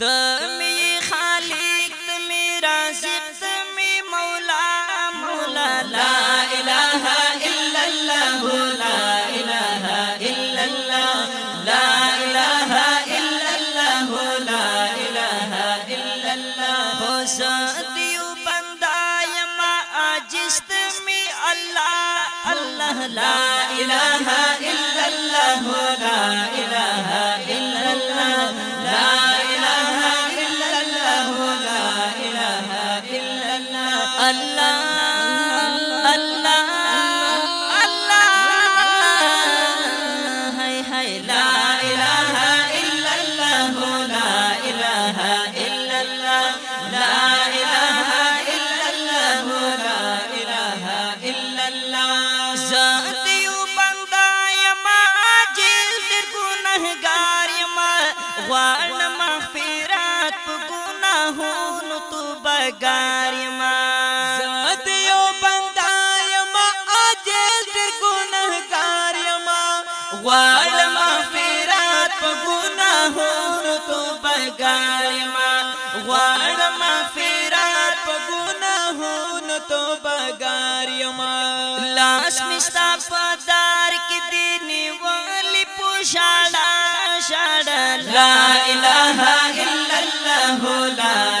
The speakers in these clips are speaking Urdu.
تمی خالق تمی رازق تمی مولا مولا، لا الہ الا اللہ، لا الہ الا اللہ، لا الہ الا اللہ، لا الہ الا اللہ۔ ہو ساتیو بندہ یما تمی اللہ اللہ، لا الہ الا اللہ، لا الہ تو بگار یما لاس مستا پدار کی دینی والی پوشاڑا، شاڑا، لا الہ الا اللہ، لا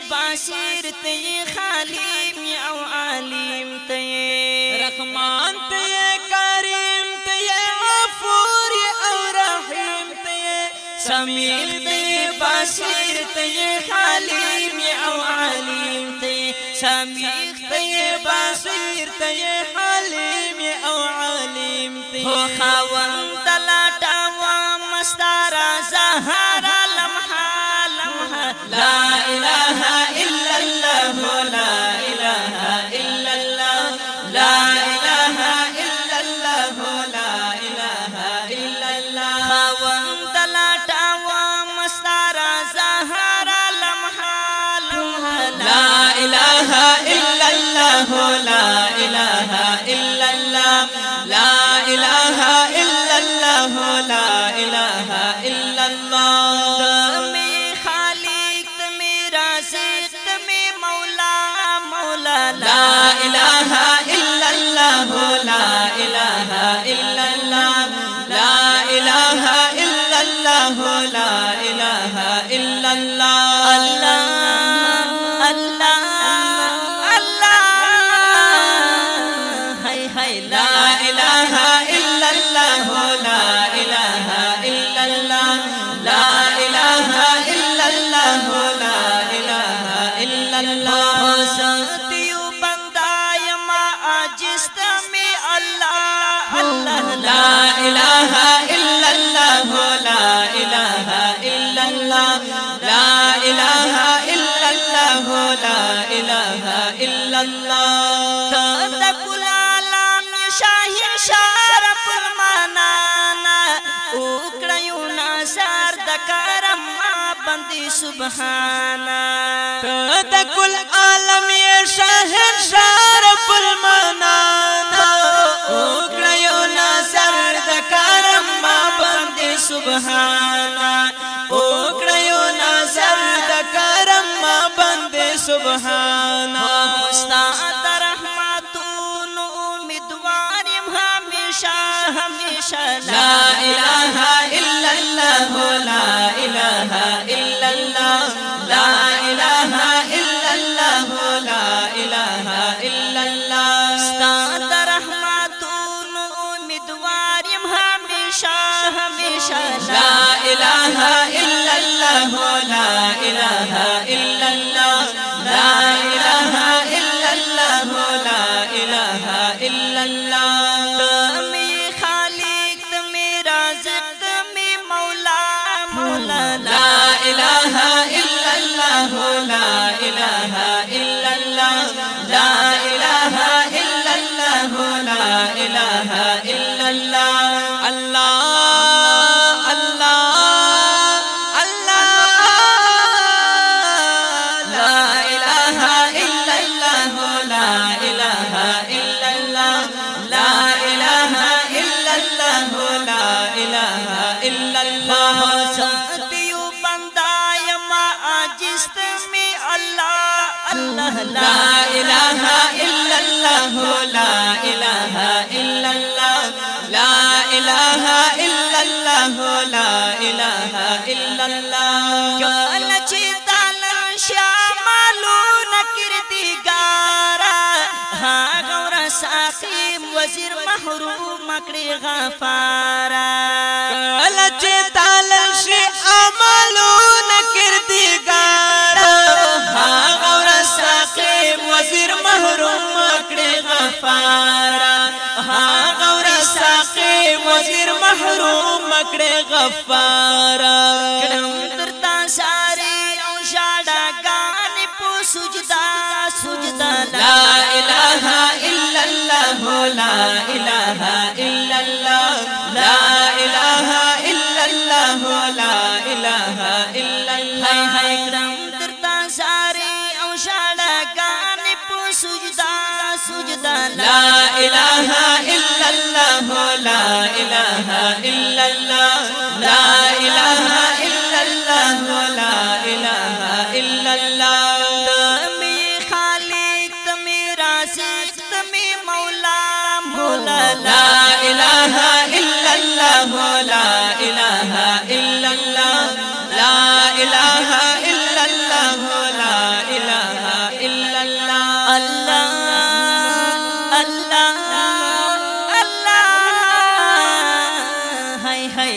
تی بصیر تی خلیم یا علیم تی رحمان تے کریم تے غفور او رحیم تے سمیع تی بصیر تی خلیم یا علیم تی سمیع تی بصیر تے حلیم او علیم تے ہو خاون و مستارا زہارا لمحہ لا لا الہ الا اللہ لا الہ الا اللہ لا الہ الا اللہ لا الہ الا اللہ ساتیو بندہ یما آجست میں اللہ اللہ لا الہ شارف المانانا اکڑیو نازار دکارم ما بندی سبحانا۔ کل عالم یہ شہر شارف المنانا اکڑیو نازار دکارم ما بندی سبحانا۔ اکڑیو نازار کرم ما بند لا الہ الا اللہ لا الہ الا اللہ لا الہ الا اللہ لا الہ الا اللہ استاد رحمتون ہمیشہ ہمیشہ، لا لا عاجز تمی اللہ اللہ لا الہ الا اللہ لا الہ الا اللہ۔ لا الہ الا اللہ لا الہ الا اللہ۔ کل گارا ہاں ساقیم وزیر محروم مکڑی غفارا۔ کلچ تالل مکڑی غفارا۔ کرم درتا ساری او شاڑا گانی پو سجدہ سجدہ۔ لا الہ الا اللہ لا الہ الا اللہ لا الہ الا اللہ لا الہ الا اللہ۔ درتا ساری او شاڑا گانی پو سجدہ سجدہ۔ لا الہ الہ الا اللہ لا الہ الا اللہ لا الہ الا اللہ تمی خالق تمی رازق تمی مولا مولا لا الہ الا اللہ